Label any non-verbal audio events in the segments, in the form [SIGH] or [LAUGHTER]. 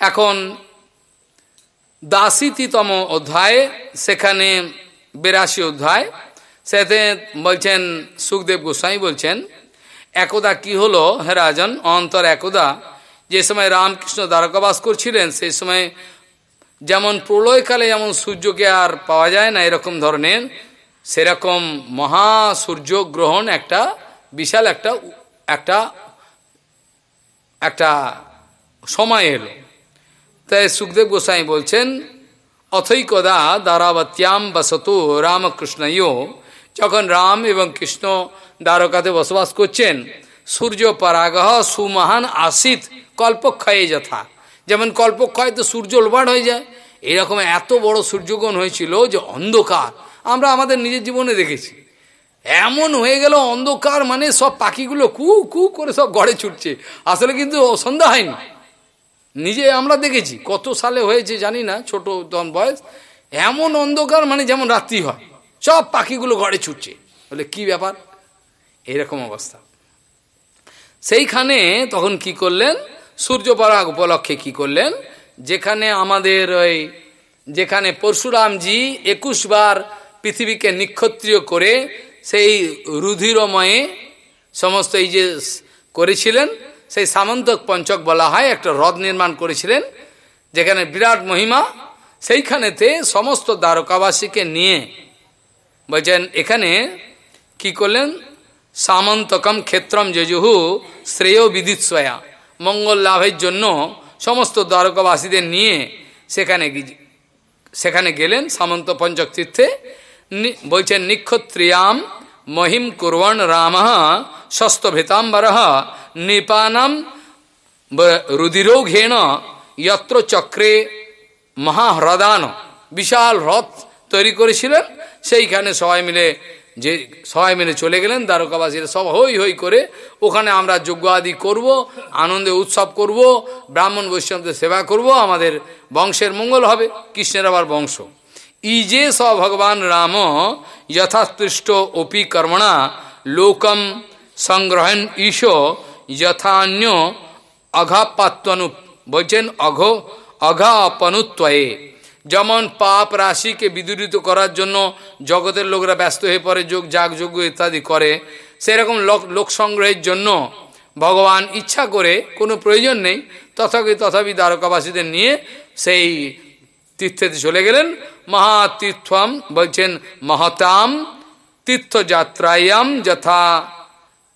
এখন দাসিতিতম অধ্যায়, সেখানে বেরাশি অধ্যায়, সেতে বলছেন, সুখদেব গোস্বাই বলছেন, একদা কি হলো হে রাজন? অন্তর একদা। যে সময় রামকৃষ্ণ দ্বারকাবাস করছিলেন, সেই সময় যেমন প্রলয়কালে যেমন সূর্যকে আর পাওয়া যায় না এরকম ধরনের, সেরকম মহা সূর্য গ্রহণ একটা বিশাল একটা একটা একটা সময় এলো। তাই সুখদেব গোস্বাই বলছেন অথৈকদা দ্বারাবত্যাম বসত রামকৃষ্ণয়। যখন রাম এবং কৃষ্ণ দ্বারকাতে বসবাস করছেন, সূর্য পরাগহ সুমহান আসিত কল্পক্ষয়ে যথা। যেমন কল্পক্ষয় তো সূর্য লোবাট হয়ে যায়। এরকম এত বড় সূর্যগ্রহণ হয়েছিল যে অন্ধকার। আমরা আমাদের নিজের জীবনে দেখেছি। এমন হয়ে গেল অন্ধকার মানে সব পাখিগুলো কু কু করে সব গড়ে ছুটছে। আসলে কিন্তু সন্ধ্যা হয়নি। নিজে আমরা দেখেছি, কত সালে হয়েছে জানি না, ছোট তখন বয়স, এমন অন্ধকার মানে যেমন রাত্রি হয়, সব পাখিগুলো ঘরে ছুটছে। বলে, কি ব্যাপার? এরকম অবস্থা। সেইখানে তখন কি করলেন? সূর্যপরাগ উপলক্ষে কি করলেন? যেখানে আমাদের ওই, যেখানে পরশুরামজি একুশ বার পৃথিবীকে নিক্ষত্রিয় করে সেই রুধিরময়ে সমস্ত এই যে করেছিলেন সেই সামন্তক পঞ্চক বলা হয়, একটা হ্রদ নির্মাণ করেছিলেন, যেখানে বিরাট মহিমা, সেইখানেতে সমস্ত দ্বারকাবাসীকে নিয়ে বলছেন, এখানে কি করলেন? সামন্তকম ক্ষেত্রম যজুহু শ্রেয় বিদিৎসয়া মঙ্গল লাভের জন্য সমস্ত দ্বারকাবাসীদের নিয়ে সেখানে সেখানে গেলেন সামন্ত পঞ্চক তীর্থে। বলছেন, নিক্ষত্রিয়াম মহিম কুর্বণ রাম ষষ্ঠভেতাম্বর নৃপানাম রুদিরৌঘেণ যত্র চক্রে মহাহ্রদান। বিশাল হ্রদ তৈরি করেছিলেন। সেইখানে সবাই মিলে যে সবাই মিলে চলে গেলেন, দ্বারকাবাসীরা সব হই হই করে ওখানে আমরা যজ্ঞ আদি করব, আনন্দে উৎসব করব, ব্রাহ্মণ বৈষ্ণবদের সেবা করব, আমাদের বংশের মঙ্গল হবে, কৃষ্ণের আবার বংশ। ইজে স ভগবান রাম যথাস্পৃষ্ট অপি কর্মণা লোকম সংগ্রহণ ঈশ যথান্য অঘাপাত্মনু বলছেন অঘ অঘাপনুত্বয়ে যেমন পাপ রাশিকে বিদূরিত করার জন্য জগতের লোকরা ব্যস্ত হয়ে পড়ে যোগ যাগযজ্ঞ ইত্যাদি করে সেরকম লোক লোক সংগ্রহের জন্য ভগবান ইচ্ছা করে কোনো প্রয়োজন নেই তথাপি তথাপি দ্বারকাবাসীদের নিয়ে সেই তীর্থেতে চলে গেলেন। মহাতীর্থম বলছেন, মহতাম তীর্থযাত্রায়াম যথা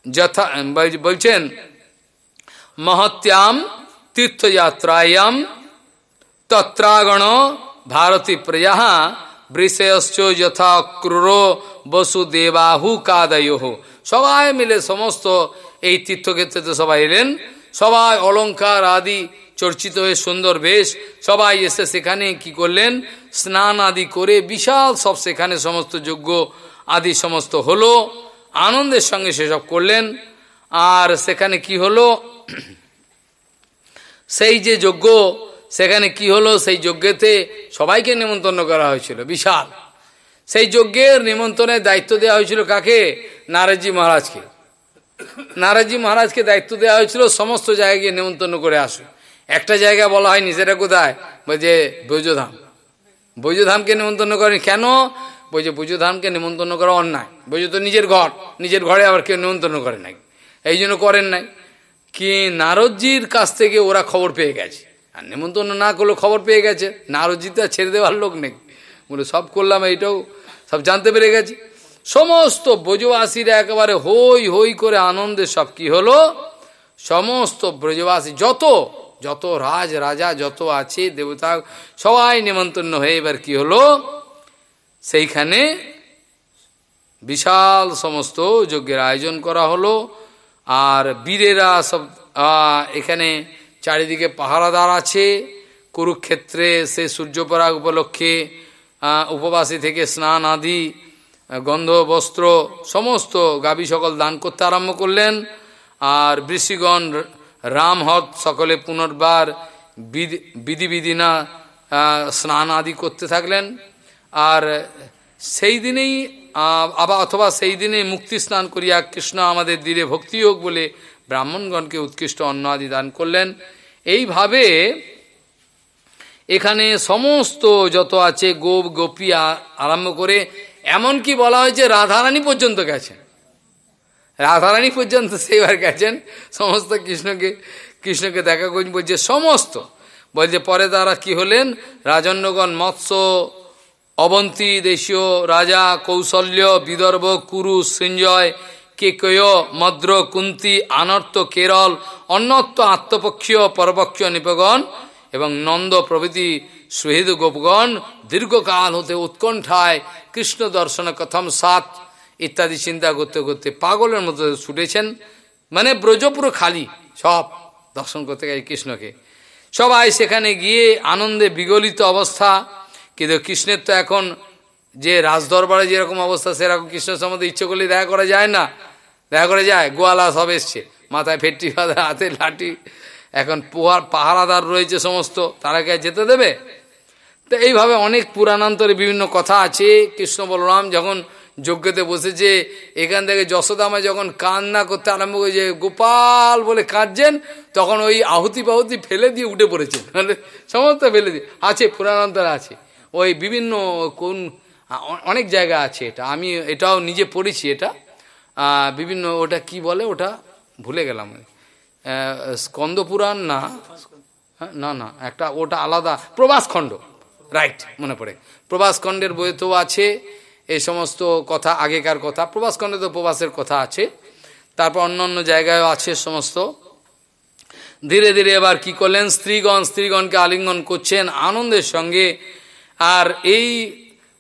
যথা বলছেন, মহত্যাম তীর্থযাত্রায়াম তত্রাগণ ভারতী প্রিয়া বৃষয়শ্চ যথা ক্রুরো বসুদেবাহু কাদয় সবাই মিলে সমস্ত এই তীর্থক্ষেত্রে সবাই এলেন। সবাই অলঙ্কার আদি চর্চিত হয়ে সুন্দর বেশ। সবাই এসে সেখানে কি করলেন? স্নান আদি করে বিশাল সব সেখানে সমস্ত যোগ্য আদি সমস্ত হলো। আনন্দের সঙ্গে সেসব করলেন। আর সেখানে কি হলো? [CLEARS THROAT] সেই যে যজ্ঞ, সেখানে কি হলো? সেই যজ্ঞেতে সবাইকে নিমন্ত্রণ করা হয়েছিল, বিশাল। সেই যজ্ঞের নিমন্ত্রণের দায়িত্ব দেওয়া হয়েছিল কাকে? নারদজি মহারাজকে। নারদজি মহারাজকে দায়িত্ব দেওয়া হয়েছিল, সমস্ত জায়গায় গিয়ে নিমন্ত্রণ করে আসো। একটা জায়গা বলা হয়নি সেটা কোথায়? বলছে বৈজধাম। বৈজধামকে নেমন্তন্ন করেন। কেন? বলছে বৈজধামকে নেমন্তন্ন করা অন্যায়। বৈজ তো নিজের ঘর। নিজের ঘরে আবার কেউ নেমন্তন্ন করে নাই। এই জন্য করেন নাই। কি নারদজির কাছ থেকে ওরা খবর পেয়ে গেছে। আর নেমন্তন্ন না করলেও খবর পেয়ে গেছে। নারদজিতে আর ছেড়ে দেওয়ার লোক নেই। বলে, সব করলাম, এইটাও সব জানতে পেরে গেছে। সমস্ত ব্রজবাসীরা একেবারে হই হই করে আনন্দে সব কি হলো? সমস্ত ব্রজবাসী, যত যত রাজ, রাজা যত আছে, দেবতা, সবাই নিমন্ত্রণ হয়ে এবার কি হলো? সেইখানে বিশাল সমস্ত যজ্ঞের আয়োজন করা হলো। আর বীরেরা সব এখানে চারিদিকে পাহারাদার আছে। কুরুক্ষেত্রে সে সূর্যপরাগ উপলক্ষে উপবাসী থেকে স্নান আদি গন্ধ, বস্ত্র, সমস্ত গাবি সকল দান করতে আরম্ভ করলেন। আর ঋষিগণ রামহত সকলে পুনর্বার বিধি না স্নান আদি করতে থাকলেন। আর সেই দিনেই আবার অথবা সেই দিনে মুক্তি স্নান করিয়া কৃষ্ণ আমাদের দিলে ভক্তি হোক বলে ব্রাহ্মণগণকে উৎকৃষ্ট অন্ন আদি দান করলেন। এইভাবে এখানে সমস্ত যত আছে গোপ গোপী আরম্ভ করে এমনকি বলা হয়েছে রাধারানী পর্যন্ত গেছেন। রাধারানী পর্যন্ত সেইবার গেছেন। সমস্ত কৃষ্ণকে কৃষ্ণকে দেখা করছেন বলছে সমস্ত। বলছে পরে তারা কি হলেন? রাজন্যগণ মৎস্য, অবন্তী, দেশীয় রাজা, কৌশল্য, বিদর্ভ, কুরু সৃঞ্জয় কেকয়, মদ্র, কুন্তি, আনর্ত, কেরল অন্যত্ব আত্মপক্ষীয়, পরপক্ষীয় নিপগণ এবং নন্দ প্রভৃতি সুহৃদ গোপগণ দীর্ঘকাল হতে উৎকণ্ঠায় কৃষ্ণ দর্শন কথম সাত ইত্যাদি চিন্তা করতে করতে পাগলের মতো ছুটেছেন। মানে ব্রজপুর খালি, সব দর্শন করতে গেছে কৃষ্ণকে। সবাই সেখানে গিয়ে আনন্দে বিগলিত অবস্থা। কিন্তু কৃষ্ণের তো এখন যে রাজদরবারে যেরকম অবস্থা, সেরকম কৃষ্ণের সম্বন্ধে ইচ্ছে করলে দেখা করা যায় না। দেখা করে যায়, গোয়ালা সব এসছে। মাথায় ফেটটি হাতে লাঠি। এখন পোহার, পাহারাদার রয়েছে সমস্ত। তারা কে যেতে দেবে? তো এইভাবে অনেক পুরাণান্তরে বিভিন্ন কথা আছে। কৃষ্ণ বলরাম যখন যজ্ঞতে বসেছে এখান থেকে যশোদামা যখন কান্না করতে আরম্ভ করেছে গোপাল বলে কাঁদছেন তখন ওই আহুতি বাহুতি ফেলে দিয়ে উঠে পড়েছে মানে সমস্ত ফেলে দিয়ে আছে পুরাণান্তরে আছে। ওই বিভিন্ন কোন অনেক জায়গা আছে এটা। আমি এটাও নিজে পড়েছি এটা। বিভিন্ন ওটা কি বলে ওটা? ভুলে গেলাম স্কন্দ পুরাণ না? হ্যাঁ, না না একটা ওটা আলাদা প্রবাসখণ্ড রাইট মনে পড়ে। প্রবাসখণ্ডের তো আছে এই সমস্ত কথা, আগেকার কথা। প্রবাসখণ্ডে তো প্রবাসের কথা আছে। তারপর অন্য অন্য জায়গায়ও আছে সমস্ত। ধীরে ধীরে এবার কি করলেন? স্ত্রীগণ, স্ত্রীগণকে আলিঙ্গন করছেন আনন্দের সঙ্গে। আর এই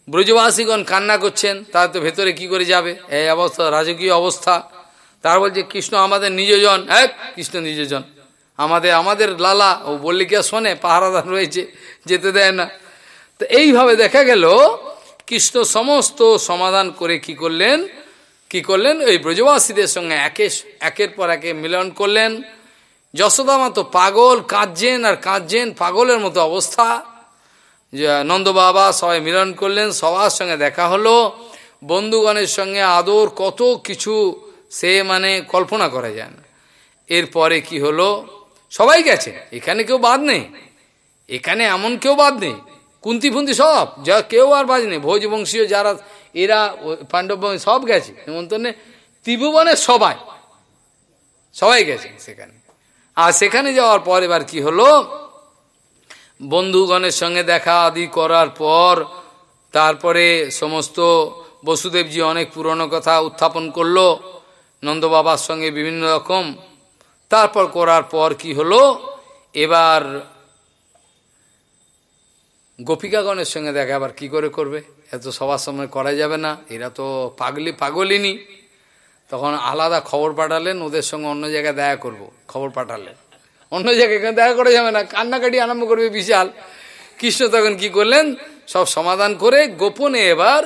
ব্রজবাসীগণ কান্না করছেন, তার তো ভেতরে কি করে যাবে? এই অবস্থা, রাজকীয় অবস্থা। তার বলছে, কৃষ্ণ আমাদের নিজজন। এক কৃষ্ণ নিজজন। আমাদের আমাদের লালা। ও বললে শোনে? পাহারাদার রয়েছে, যেতে দেয় না। তো এইভাবে দেখা গেল, কৃষ্ণ সমস্ত সমাধান করে কি করলেন? কি করলেন? ওই ব্রজবাসীদের সঙ্গে একে, একের পর একে মিলন করলেন। যশোদা তো পাগল, কাঁদছেন আর কাঁদছেন, পাগলের মতো অবস্থা। নন্দ বাবা সবাই মিলন করলেন, সবার সঙ্গে দেখা হলো। বন্ধুগণের সঙ্গে আদর, কত কিছু সে মানে কল্পনা করা যায় না এরপরে কি হলো? সবাই গেছে, এখানে কেউ বাদ নেই। এখানে এমন কেউ বাদ নেই। কুন্তি ফুন্তি সব, যা কেউ আর বাদ নেই। ভোজবংশীয় যারা, এরা পাণ্ডব সব গেছে। নেমন্তন্নে ত্রিভুবনের সবাই সবাই গেছে সেখানে। আর সেখানে যাওয়ার পর এবার কি হলো? বন্ধুগণের সঙ্গে দেখা আদি করার পর, তারপরে সমস্ত বসুদেবজি অনেক পুরনো কথা উত্থাপন করল নন্দ বাবার সঙ্গে বিভিন্ন রকম। তারপর করার পর কি হলো? এবার গোপিকাগণের সঙ্গে দেখা আবার কি করে করবে? এত সবার সময় করা যাবে না। এরা তো পাগলি পাগলিনি। তখন আলাদা খবর পাঠালেন ওদের সঙ্গে অন্য জায়গায় দেখা করব খবর পাঠালেন। অন্য জায়গায় দেখা করা যাবে না? কান্নাকাটি আরম্ভ করবে বিশাল। কৃষ্ণ তখন কি করলেন? সব সমাধান করে গোপনে এবার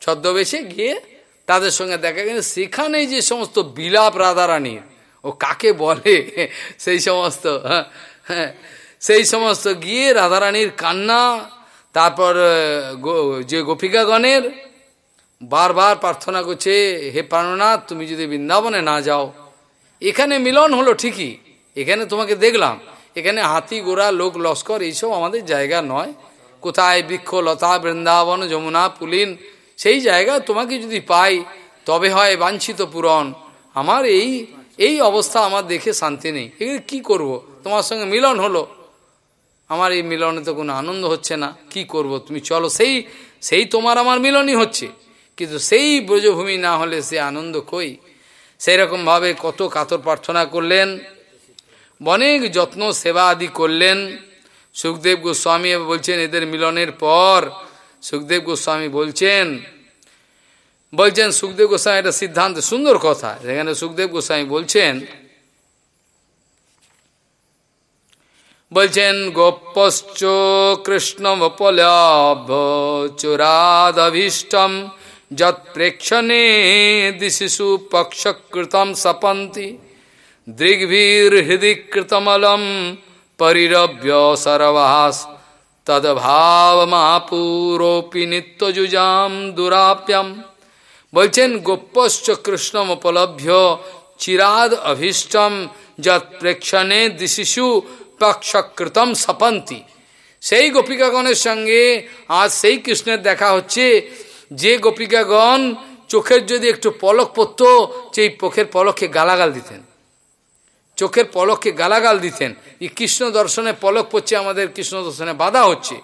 ছদ্মবেশে গিয়ে তাদের সঙ্গে দেখা গেছে সেখানে যে সমস্ত বিলাপ রাধারানীর ও কাকে বলে? সেই সমস্ত হ্যাঁ, হ্যাঁ। সেই সমস্ত গিয়ে রাধারানীর কান্না, তারপর যে গোপিকাগণের বারবার প্রার্থনা করছে, হে প্রাণনাথ, তুমি যদি বৃন্দাবনে না যাও। এখানে মিলন হলো ঠিকই, এখানে তোমাকে দেখলাম, এখানে হাতি গোড়া লোক, লস্কর, এইসব আমাদের জায়গা নয়। কোথায় বৃক্ষ, লতা, বৃন্দাবন, যমুনা, পুলিন, সেই জায়গা তোমাকে যদি পাই, তবে হয় বাঞ্ছিত পূরণ। আমার এই এই অবস্থা আমার দেখে শান্তি নেই। এগুলো কি করব? তোমার সঙ্গে মিলন হলো। আমার এই মিলনে তো কোনো আনন্দ হচ্ছে না, কি করব তুমি চলো, সেই সেই তোমার আমার মিলনই হচ্ছে। কিন্তু সেই ব্রজভূমি না হলে সে আনন্দ কই? সেই রকমভাবে কত কাতর প্রার্থনা করলেন, অনেক যত্ন সেবা আদি করলেন। সুখদেব গোস্বামী বলছেন, এদের মিলনের পর সুখদেব গোস্বামী বলছেন বলছেন সুখদেব গোস্বামী একটা সিদ্ধান্ত, সুন্দর কথা। যেখানে সুখদেব গোস্বামী বলছেন বলছেন গোপশ্চ কৃষ্ণমপলভ চুরাদভীষ্টম যৎ প্রেক্ষণে দিশিষু পক্ষকৃতম সপন্তি দৃগ্ভীর্হৃদি কৃতমলম পরিরভ্য সর্বাস তদ্ভাবমাপুরোপি নিত্যযুজাম দুরাপ্যম বলছেন গোপ্যশ্চ কৃষ্ণম উপলভ্য চিরাদ অভীষ্টম যৎ প্রেক্ষণে দিশিশু পক্ষকৃতম সপন্তি। সেই গোপিকাগণের সঙ্গে আজ সেই কৃষ্ণের দেখা হচ্ছে। যে গোপিকাগণ চোখের যদি একটু পলক পড়ত, সেই চোখের পলককে গালাগাল দিতেন। চোখের পলককে গালাগাল দিতেন। এই কৃষ্ণ দর্শনে পলক পড়ছে, আমাদের কৃষ্ণ দর্শনে বাধা হচ্ছে।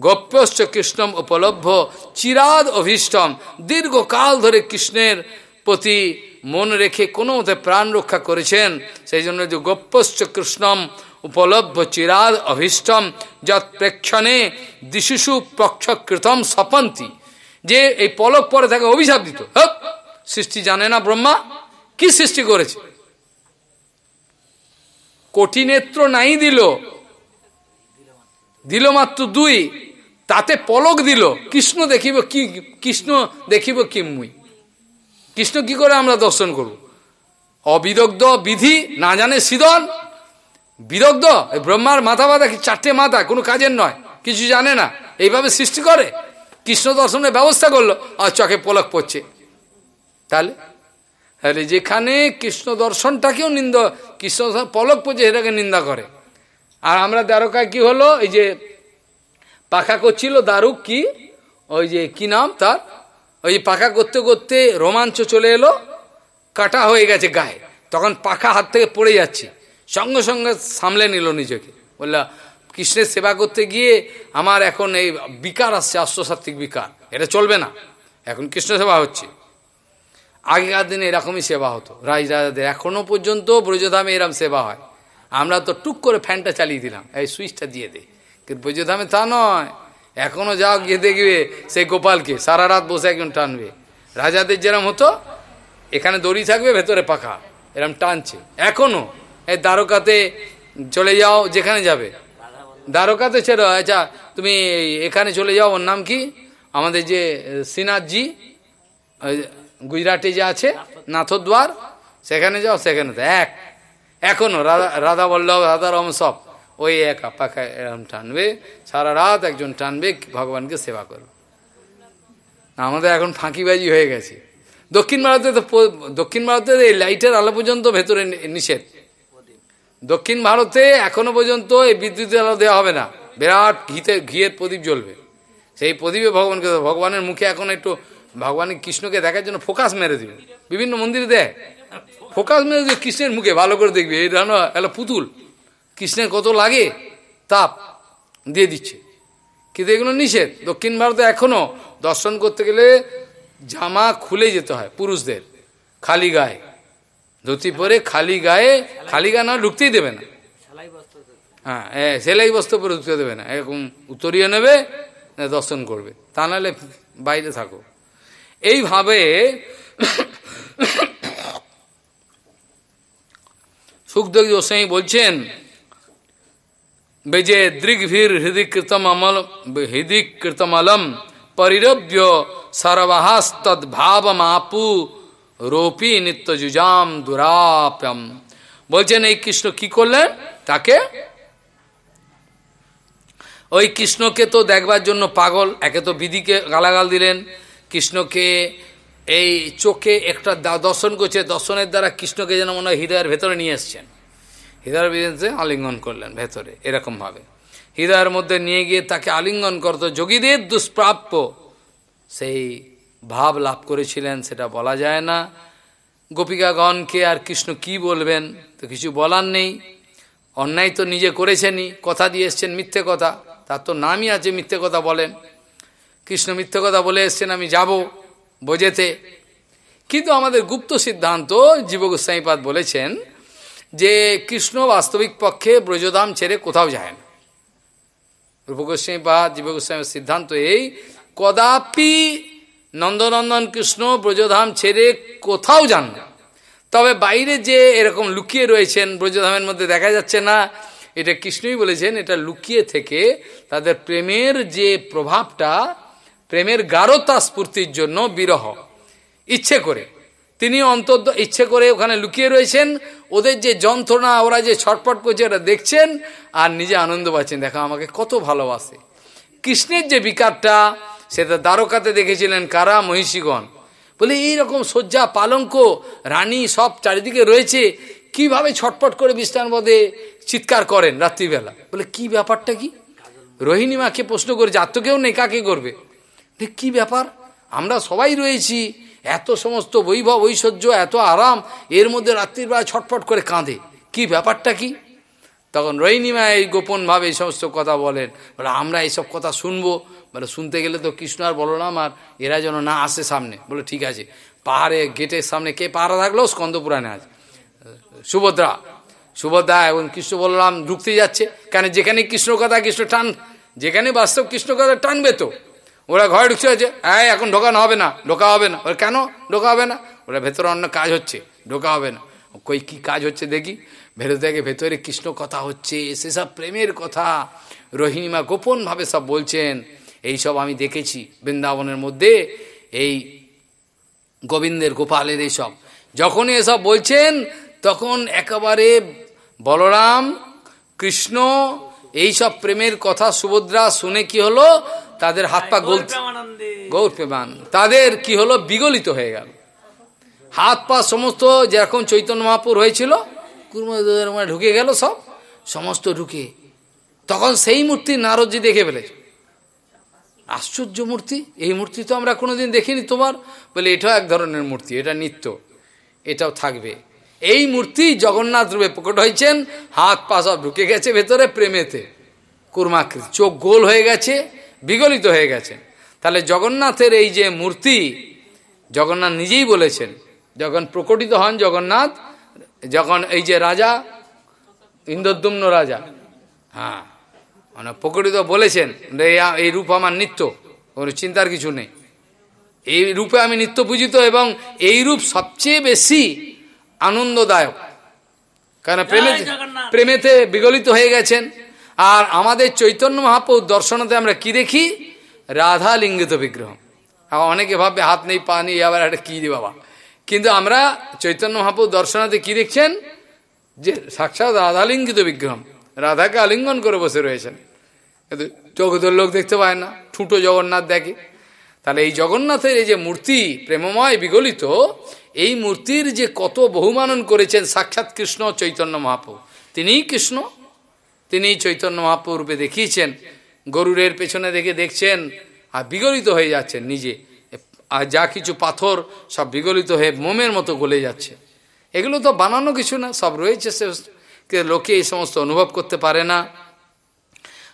গোপ্যশ্চ কৃষ্ণম উপলভ্য, চিরাদ অভীষ্টম। দীর্ঘকাল ধরে কৃষ্ণের প্রতি মন রেখে কোনো মতে প্রাণ রক্ষা করেছেন। সেই জন্য যে গোপ্যশ্চ কৃষ্ণম উপলভ্য চিরাদ অভীষ্টম, যৎ প্রেক্ষণে দিশুষু প্রক্ষকৃতম সপন্তি, যে এই পলক পরে তাকে অভিশাপ দিত। সৃষ্টি জানে না ব্রহ্মা, কি সৃষ্টি করেছে? কোটি নেত্র নাই দিল দিল মাত্র দুই, তাতে পলক দিল, কৃষ্ণ দেখিব কি, কৃষ্ণ দেখিব কি মুই? কৃষ্ণ কি করে আমরা দর্শন করব? অবিদগ্ধ বিধি না জানে সিদন বিদগ্ধ ব্রহ্মার মাথা বাঁধা চারটে মাথা, কোনো কাজের নয়। কিছু জানে না। এইভাবে সৃষ্টি করে? কৃষ্ণ দর্শনের ব্যবস্থা করল, আর চোখে পলক পড়ছে। তাহলে? তাহলে যেখানে কৃষ্ণ দর্শনটাকেও নিন্দা, কৃষ্ণ পলক পড়ছে এটাকে নিন্দা করে। আর আমরা দ্বারকায় কি হলো? এই যে পাখা করছিল দারুক কি? ওই যে কি নাম তার? ওই পাখা করতে করতে রোমাঞ্চ চলে এলো, কাটা হয়ে গেছে গায়ে। তখন পাখা হাত থেকে পড়ে যাচ্ছে। সঙ্গে সঙ্গে সামলে নিল নিজেকে। বললা, কৃষ্ণের সেবা করতে গিয়ে আমার এখন এই বিকার আসছে আশ্বসাত্বিক বিকার। এটা চলবে না। এখন কৃষ্ণ সেবা হচ্ছে। আগেকার দিনে এরকমই সেবা হতো। রাজ রাজাদের এখনও পর্যন্ত ব্রজধামে এরম সেবা হয়। আমরা তো টুক করে ফ্যানটা চালিয়ে দিলাম। এই সুইচটা দিয়ে দে। কিন্তু ব্রজধামে তা নয়। এখনও যাও গিয়ে দেখবে সেই গোপালকে, সারা রাত বসে একজন টানবে। রাজাদের যেরম হতো, এখানে দড়ি থাকবে, ভেতরে পাখা। এরম টানছে। এখনও এই দ্বারকাতে চলে যাও যেখানে যাবে। দ্বারকাতে ছেড়ে আচ্ছা তুমি এখানে চলে যাও। ওর নাম কি? আমাদের যে শ্রীনাথজি গুজরাটে যে আছে, নাথদ্বার, সেখানে যাও, সেখানে এক। এখনও রাধা রাধা বল্লভ, রাধা রম সব ওই একা পাখা এরম টানবে, সারা রাত একজন টানবে, ভগবানকে সেবা করবে। আমাদের এখন ফাঁকিবাজি হয়ে গেছে। দক্ষিণ ভারতে তো দক্ষিণ ভারতে এই লাইটের আলো পর্যন্ত ভেতরে নিষেধ। দক্ষিণ ভারতে এখনও পর্যন্ত এই বিদ্যুতের আলো দেওয়া হবে না। বিরাট ঘিতে ঘিয়ের প্রদীপ জ্বলবে। সেই প্রদীপে ভগবানকে, ভগবানের মুখে এখন একটু ভগবানের কৃষ্ণকে দেখার জন্য ফোকাস মেরে দিবে। বিভিন্ন মন্দিরে দেয়। ফোকাস মেরে দিবে কৃষ্ণের মুখে, ভালো করে দেখবে। এই রানো একটা পুতুল। কৃষ্ণের কত লাগে, তাপ দিয়ে দিচ্ছে। কিন্তু এগুলো নিষেধ। দক্ষিণ ভারতে এখনও দর্শন করতে গেলে জামা খুলে যেতে হয় পুরুষদের, খালি গায়ে। ধুতি পরে খালি গায়ে, খালি গা না ঢুকতেই দেবে না। হ্যাঁ সেলাই বস্ত্র পরে ঢুকতে দেবে না। এরকম উত্তরীয় নেবে দর্শন করবে। তা নাহলে বাইরে থাকো। এইভাবে সুখদেব গোস্বাই বলছেন, বেজে দৃগ্ভীর হৃদিকৃতম অমল হৃদিকৃতমলম পরিরব্য সর্বাহাস্তদ ভাবমাপু রোপি নিত্য যুজাম দুরাপ্যম। বলছেন, এই কৃষ্ণ কি করলেন? তাকে? ওই কৃষ্ণকে তো দেখবার জন্য পাগল, একে তো বিধিকে গালাগাল দিলেন। কৃষ্ণকে এই চোখে একটা দর্শন করছে, দর্শনের দ্বারা কৃষ্ণকে যেন মনে হয় হৃদয়ের ভেতরে নিয়ে এসছেন। হৃদয়ের ভিতরে আলিঙ্গন করলেন ভেতরে, এরকমভাবে। হৃদয়ের মধ্যে নিয়ে গিয়ে তাকে আলিঙ্গন করত। যোগীদের দুষ্প্রাপ্য সেই ভাব লাভ করেছিলেন, সেটা বলা যায় না। গোপিকাগণকে আর কৃষ্ণ কি বলবেন, তো কিছু বলার নেই। অন্যায় তো নিজে করেছেনই, কথা দিয়ে এসছেন মিথ্যে কথা, তার তো নামই আছে মিথ্যে কথা বলেন। কৃষ্ণ মিথ্যে কথা বলে এসছেন, আমি যাব বোঝেতে। কিন্তু আমাদের গুপ্ত সিদ্ধান্ত জীবগোস্বাইপাদ বলেছেন যে কৃষ্ণ বাস্তবিক পক্ষে ব্রজধাম ছেড়ে কোথাও যায় না। রূপগোস্বাইপাদ জীবগোস্বামীর সিদ্ধান্ত এই, কদাপি নন্দনন্দন কৃষ্ণ ব্রজধাম ছেড়ে কোথাও যান না। তবে বাইরে যে এরকম লুকিয়ে রয়েছেন, ব্রজধামের মধ্যে দেখা যাচ্ছে না, এটা কৃষ্ণই বলেছেন, এটা লুকিয়ে থেকে তাদের প্রেমের যে প্রভাবটা, প্রেমের গাঢ়তা স্ফূর্তির জন্য বিরহ। ইচ্ছে করে। তিনি অন্তর ইচ্ছে করে ওখানে লুকিয়ে রয়েছেন, ওদের যে যন্ত্রণা, ওরা যে ছটপট করছে, ওরা দেখছেন, আর নিজে আনন্দ পাচ্ছেন। দেখা, আমাকে কত ভালোবাসে। কৃষ্ণের যে বিকারটা সেটা দ্বারকাতে দেখেছিলেন কারা মহিষীগণ? বলে, এইরকম শয্যা, পালঙ্ক, রানী সব চারিদিকে রয়েছে, কীভাবে ছটপট করে বিশ্রাম পদে চিৎকার করেন রাত্রিবেলা? বলে, কি ব্যাপারটা কি? রোহিণীমাকে প্রশ্ন করেছে, আর তো কেউ নেই, কাকে করবে? কি ব্যাপার? আমরা সবাই রয়েছি, এত সমস্ত বৈভব, ঐশ্বর্য, এত আরাম, এর মধ্যে রাত্রির বেলা ছটফট করে কাঁদে। কি ব্যাপারটা কি? তখন রোহিণীমা এই গোপনভাবে এই সমস্ত কথা বলেন। বলে, আমরা এইসব কথা শুনব বলে শুনতে গেলে তো কৃষ্ণ আর বলরাম আর এরা যেন না আসে সামনে। বলে, ঠিক আছে, পাহাড়ে, গেটের সামনে কে পাহারা থাকল? স্কন্দপুরাণে আছে। সুভদ্রা সুভদ্রা এবং কৃষ্ণ বলরাম ঢুকতে যাচ্ছে। কেন? যেখানে কৃষ্ণ কথা, কৃষ্ণ টান, যেখানে বাস্তব কৃষ্ণ কথা টানবে তো। ওরা ঘরে ঢুকছে আছে হ্যাঁ এখন ঢোকানো হবে না, ঢোকা হবে না। ওরা কেন? ঢোকা হবে না? ওরা ভেতরে অন্য কাজ হচ্ছে, ঢোকা হবে না। কই, কি কাজ হচ্ছে দেখি? ভেতর থেকে ভেতরে কৃষ্ণ কথা হচ্ছে সেসব প্রেমের কথা। রোহিণীমা গোপনভাবে সব বলছেন। এই সব আমি দেখেছি বৃন্দাবনের মধ্যে এই গোবিন্দের গোপালের এইসব। যখনই এসব বলছেন তখন একেবারে বলরাম কৃষ্ণ এই সব প্রেমের কথা সুভদ্রা শুনে কি হলো? তাদের হাত পা গোল গৌর প্রেমান তাদের কি হলো? বিগলিত হয়ে গেল। হাত পা সমস্ত যেরকম চৈতন্য মহাপুর হয়েছিল কুর্মদের মানে ঢুকে গেল সব সমস্ত ঢুকে। তখন সেই মূর্তি নারদজি দেখে ফেলেছে। আশ্চর্য মূর্তি। এই মূর্তি তো আমরা কোনোদিন দেখিনি তোমার। বলে, এটাও এক ধরনের মূর্তি, এটা নিত্য, এটাও থাকবে। এই মূর্তি জগন্নাথ রূপে প্রকট হয়েছেন, হাত পা সব ঢুকে গেছে ভেতরে প্রেমেতে। কুর্মাকৃতি, চোখ গোল হয়ে গেছে, বিগলিত হয়ে গেছে। তাহলে জগন্নাথের এই যে মূর্তি, জগন্নাথ নিজেই বলেছেন, যখন প্রকটিত হন জগন্নাথ, যখন এই যে রাজা, ইন্দ্রদ্যুম্ন রাজা হ্যাঁ মানে প্রকটিত বলেছেন এই রূপ আমার নিত্য কোনো চিন্তার কিছু নেই। এই রূপে আমি নিত্য পূজিত এবং এই রূপ সবচেয়ে বেশি আনন্দদায়ক। কারণ প্রেমে প্রেমেতে বিগলিত হয়ে গেছেন। আর আমাদের চৈতন্য মহাপুর দর্শনতে আমরা কি দেখি? রাধা লিঙ্গিত বিগ্রহ অনেকে ভাববে হাত নেই পা নেই আবার একটা কী রে বাবা। কিন্তু আমরা চৈতন্য মহাপুর দর্শনাতে কি দেখছেন? যে সাক্ষাৎ রাধালিঙ্গিত বিগ্রহ। রাধাকে আলিঙ্গন করে বসে রয়েছেন। কিন্তু জগতের লোক দেখতে পায় না, ঠুটো জগন্নাথ দেখে। তাহলে এই জগন্নাথের এই যে মূর্তি প্রেমময় বিগলিত, এই মূর্তির যে কত বহুমানন করেছেন সাক্ষাৎ কৃষ্ণ চৈতন্য মহাপ্রভু। তিনিই কৃষ্ণ তিনি চৈতন্য মহাপ্রভু রূপে দেখিয়েছেন গরুরের পেছনে দেখে দেখছেন, আর বিগলিত হয়ে যাচ্ছেন নিজে। আর যা কিছু পাথর সব বিগলিত হয়ে মোমের মতো গলে যাচ্ছে। এগুলো তো বানানো কিছু না, সব রয়েছে সে লোকে এই সমস্ত অনুভব করতে পারে না।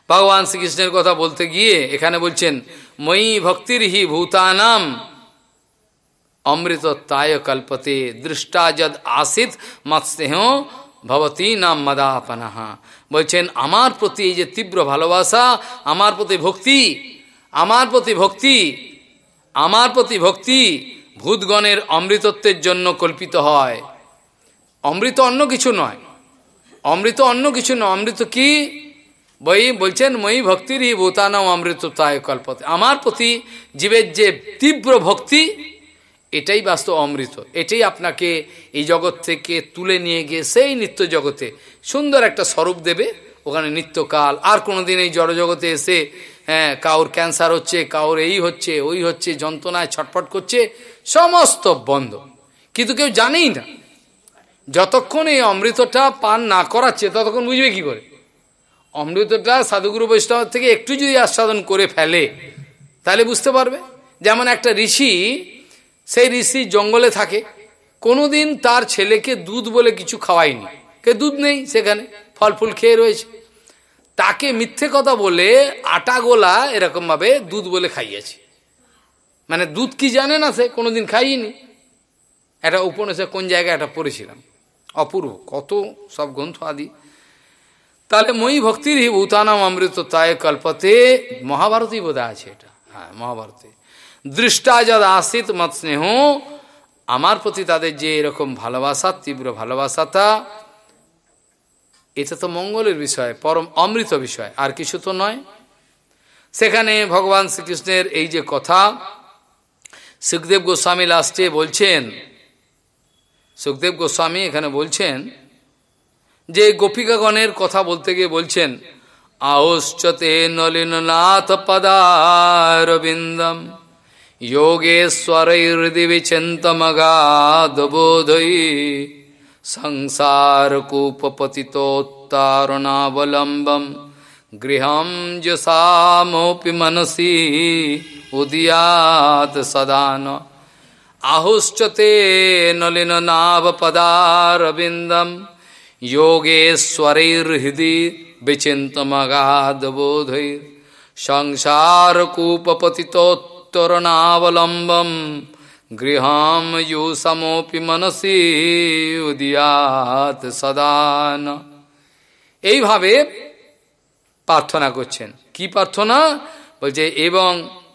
ভগবান শ্রীকৃষ্ণের কথা বলতে গিয়ে এখানে বলছেন মই ভক্তির হি ভূতানাম অমৃত তায় কল্পতে, দৃষ্টা যদ আসিত মৎস্নেহ ভবতী নাম মদাপনাহা বলছেন, আমার প্রতি এই যে তীব্র ভালোবাসা, আমার প্রতি ভক্তি, আমার প্রতি ভক্তি, আমার প্রতি ভক্তি ভূতগণের অমৃতত্বের জন্য কল্পিত হয়। অমৃত অন্য কিছু নয়। অমৃত অন্য কিছু নয়, অমৃত কি? বই বলছেন, মই ভক্তিরই ভূতানাম অমৃত তায় কল্পতে। আমার প্রতি জীবের যে তীব্র ভক্তি, এটাই বাস্তব অমৃত। এটাই আপনাকে এই জগৎ থেকে তুলে নিয়ে গিয়ে সেই নিত্য জগতে সুন্দর একটা স্বরূপ দেবে। ওখানে নিত্যকাল, আর কোনোদিন এই জড়জগতে এসে হ্যাঁ কাউর ক্যান্সার হচ্ছে, কাউর এই হচ্ছে, ওই হচ্ছে, যন্ত্রণায় ছটফট করছে, সমস্ত বন্ধ। কিন্তু কেউ জানেই না যতক্ষণ এই অমৃতটা পান না করাচ্ছে, ততক্ষণ বুঝবে কি করে? অমৃতটা সাধুগুরু বৈষ্ণব থেকে একটু যদি আস্বাদন করে ফেলে, তাহলে বুঝতে পারবে। যেমন একটা ঋষি, সেই ঋষি জঙ্গলে থাকে, কোনোদিন তার ছেলেকে দুধ বলে কিছু খাওয়ায়নি। কে দুধ নেই সেখানে ফল ফুল খেয়ে রয়েছে। তাকে মিথ্যে কথা বলে আটা গোলা এরকমভাবে দুধ বলে খাইয়েছে। মানে দুধ কি জানে না সে, কোনোদিন খাইনি। একটা উপন্যাসে কোন জায়গায় একটা পড়েছিলাম। অপূর্ব, কত সব গ্রন্থ আদি। তাহলে মই ভক্তির হি ভূতানাম অমৃত তায় কল্পতে, মহাভারতই বোধ আছে এটা। হ্যাঁ মহাভারতে। দৃষ্টা যদ আসিত মত স্নেহ, আমার প্রতি তাদের যে এরকম ভালোবাসা, তীব্র ভালোবাসাটা, এটা তো মঙ্গলের বিষয়, পরম অমৃত বিষয়, আর কিছু তো নয়। সেখানে ভগবান শ্রীকৃষ্ণের এই যে কথা, সুখদেব গোস্বামী লাস্টে বলছেন সুখদেব গোস্বামী এখানে বলছেন যে গোপিকাগণের কথা বলতে গিয়ে বলছেন আওশ্চতে নলিননাথ পদারবিন্দম যোগেশ্বরৈর্দি বিচিন্তমগাধবোধৈ সংসারকূপপতিতোত্তারণাবলম্বম। গৃহম যশামপি মনসি, উদিয়াত সদান আহুশ্চতে নলিন নাভ পদারবিন্দম। যোগেশ্বরৈর্হৃদি বিচিন্তমগাধবোধৈর। সংসারকূপপতিতোত্তরণাবলম্বম। গৃহম যুসমোপি মনসি উদিয়াত সদান। এইভাবে প্রার্থনা করছেন। কি প্রার্থনা? বলছে, এবং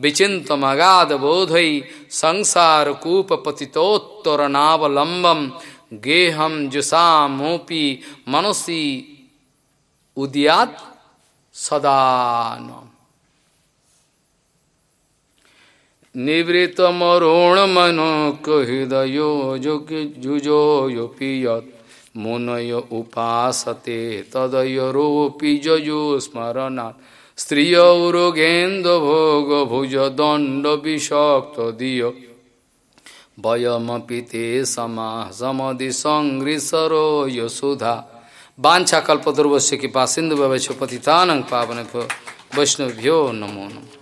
विचित मगाध बोध संसार कूप पतितोत्तरनावलंबम गेहम जुषा मोपी मनसी उदयात सदान निवृत मनो हृदय जुजो युपियत, मुनय उपासते तदयरोपि जजो स्मरणात्। स्त्रियौरुगेन्दभोगभुजदण्डविषक्तदीय वयमपि ते समाः समदिसङ्घ्रिसरो यशुधा वाञ्छा कल्पतुर्वस्य कृपा सिन्धु पतितानं पावनभ्यो वैष्णवभ्यो नमो नमः